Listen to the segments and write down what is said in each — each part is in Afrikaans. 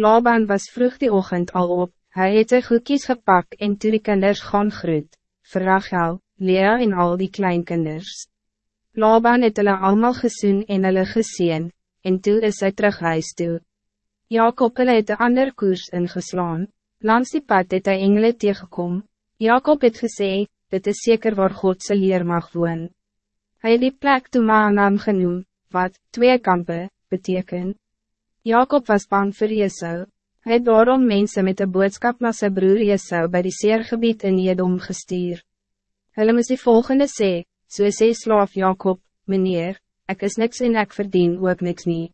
Laban was vroeg die ochtend al op, hij het sy goedkies gepak en toe die kinders gaan groet, vir Rachel, Lea en al die kleinkinders. Laban het hulle allemaal gesoen en hulle geseen, en toe is hy terug huis toe. Jacob hulle het een ander koers ingeslaan, langs die pad het hy engele tegenkom. Jacob het gesê, dit is zeker waar God sy leer mag woon. Het die plek toe naam genoem, wat, twee kampe, beteken. Jacob was bang voor Jesou. Hij het daarom mensen met de boodschap naar zijn broer Jesou bij die seergebied in Jedom gestuur. Hulle moest die volgende sê, so sê slaaf Jacob, meneer, ik is niks en ik verdien ook niks nie.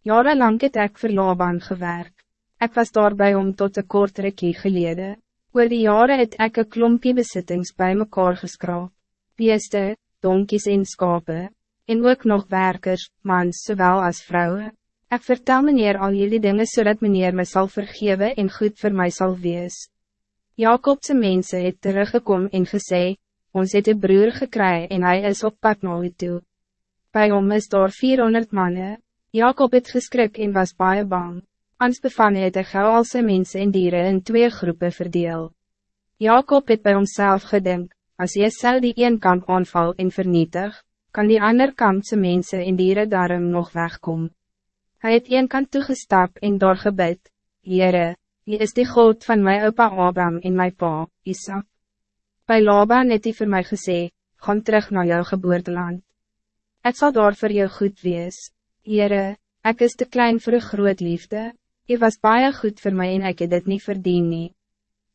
Jarenlang het ek vir Laban gewerk. Ik was daarbij om tot een kort rekkie gelede. Oor die jaren het ek een klompie besittings bij mekaar geskraap. Beeste, donkies en skape, en ook nog werkers, mans zowel als vrouwen. Ik vertel meneer al jullie dingen zodat meneer me zal vergeven en goed voor mij zal wees. Jacobse mensen het teruggekomen en gesê, ons het een broer gekry en hij is op pad u toe. Bij hom is daar 400 mannen. Jacob het geskrik en was baie bang. Ans bevanne het hy gauw al sy mense en dieren in twee groepen verdeel. Jacob het bij homself gedink, als jy sel die een kant aanval en vernietig, kan die ander kant sy mense en dieren daarom nog wegkomen. Hij het een kant toegestap en doorgebid, Heere, Wie is die God van mijn opa Abraham en mijn pa, Isaac? Bij Laban het hy vir my gesê, gaan terug naar jouw geboorteland. Het zal daar voor jou goed wees. Heere, ik is te klein voor een groot liefde, Je was baie goed voor mij en ik het dit niet verdien nie.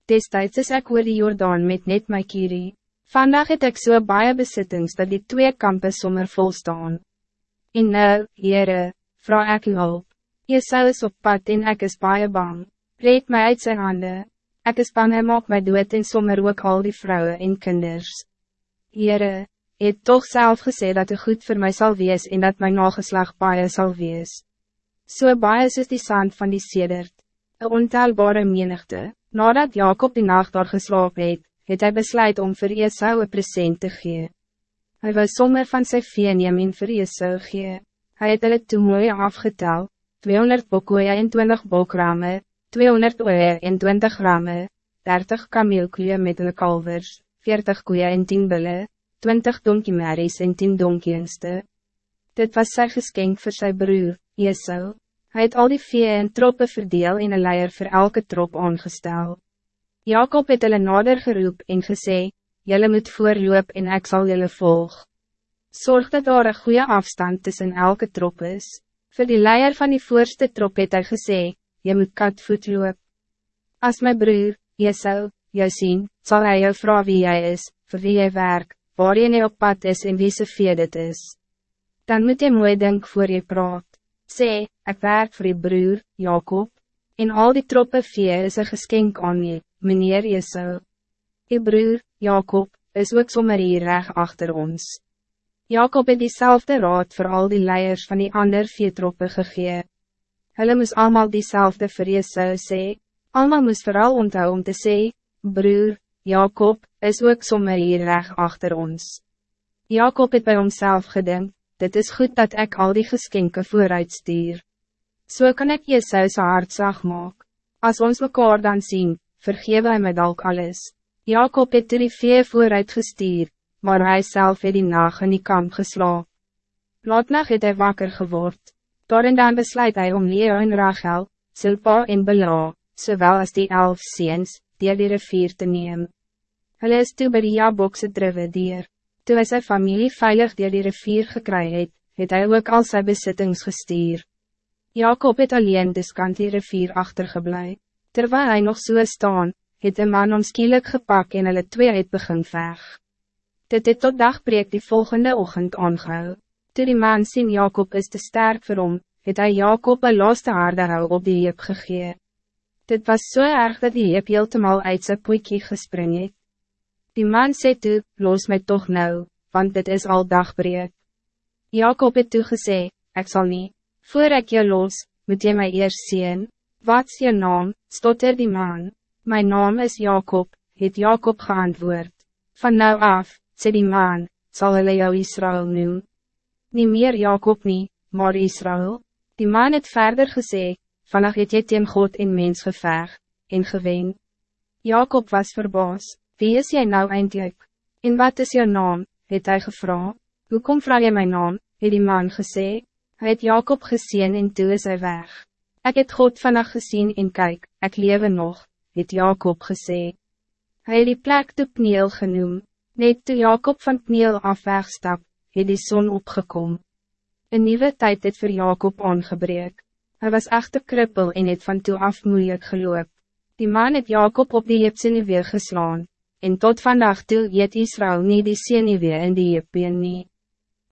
Destijds is ek oor die Jordaan met net my kierie. Vandaag het ek so baie besittings dat die twee kampen sommer vol staan. En nou, Heere, vraag u hulp. Jesu is op pad en ek is baie bang. Red mij uit zijn handen. Ek is bang hy maak my dood en sommer ook al die vrouwen en kinders. Heere, het toch zelf gesê dat het goed voor mij zal wees en dat mijn nageslag baie zal wees. So baie soos die sand van die sedert. Een ontelbare menigte, nadat Jacob die nacht daar geslaap het, het hy besluit om vir Esau een present te gee. Hy wou sommer van sy vee neem en vir Esau gee. Hij het hulle toe mooi afgetel, 200 bokoeie en 20 bokrame, 200 oeie en 20 ramme, 30 kameelkoeie met hulle kalvers, 40 koeie en 10 bulle, 20 donkiemerries en 10 donkienste. Dit was sy geskenk voor zijn broer, Esau. Hij het al die vee en troppe verdeel en een leier voor elke trop aangestel. Jacob het hulle nader geroep en gesê, Jelle moet voorloop en ik zal jullie volgen. Zorg dat daar een goede afstand tussen elke trop is. Voor die leier van die voorste trop het hy gesê, je moet katvoet loop. As my broer, Jesou, jou sien, sal hy jou vraag wie jy is, voor wie jy werk, waar jy op pad is en wie se vee dit is. Dan moet jy mooi denk voor je praat. Sê, ik werk voor je broer, Jacob, en al die troppe vee is een geskenk aan je, meneer Jesou. Je broer, Jacob, is ook sommer hier reg achter ons. Jacob het diezelfde raad voor al die leiers van die ander vier troppen gegee. Hulle moes allemaal diezelfde vir Jesu sê, allemaal moes vooral onthou om te sê, broer, Jacob, is ook sommer hier reg achter ons. Jacob het bij homself gedink, dit is goed dat ik al die geskenke vooruit stuur. So kan ik Jesu sy hart sag maak. As ons mekaar dan zien, vergewe hy my dalk alles. Jacob het die vee vooruit gestuur, maar hij zelf het die nacht in die kamp geslaap. Laatnacht het hy wakker geword, daar en dan besluit hij om Leo en Rachel, Silpa en Bela, zowel als die elf seens, die die rivier te neem. Hulle is toe by die Jabokse drive dier, toe hy sy familie veilig die die rivier gekry het, het hy ook al sy besittings gestuur. Jacob het alleen dus kant die rivier achtergeblij. Terwijl hij nog so staan, het een man omskielik gepak en hulle twee het begin veg. Dit het tot dagbreek die volgende ochtend aangehou. Toe die man sien Jacob is te sterk vir hom, het hy Jacob een laaste harde hou op die heep gegee. Dit was zo so erg dat die heep heeltemal uit sy poekie gespring het. Die man sê toe, los mij toch nou, want dit is al dagbreek. Jacob het toe gesê, ek sal nie, voor ek jou los, moet jy my eers sien. Wat's je naam, stotter die man, mijn naam is Jacob, het Jacob geantwoord. Van nou af, sê die man, zal hulle jou Israël noem. Nie meer Jacob nie, maar Israël. Die man het verder gesê, vannacht het jy teen God en mens geveg, en gewen. Jacob was verbaas, wie is jij nou eindelijk? En wat is jouw naam, het hij gevra. Hoe kom vraag je mijn naam, het die man gesê, hy het Jacob gezien en toe is hy weg. Ik het God vannacht gezien en kijk, ik lewe nog, het Jacob gesê. Hij het die plek toe Pniel genoem, net toe Jacob van Pniel af wegstap, het die zon opgekom. Een nieuwe tijd het voor Jacob aangebreek. Hij was echter krippel en het van toe af moeilijk geloop. Die man het Jacob op die Jepsene weer geslaan, en tot vandaag toe het Israël niet die Sene weer in die Jepien nie.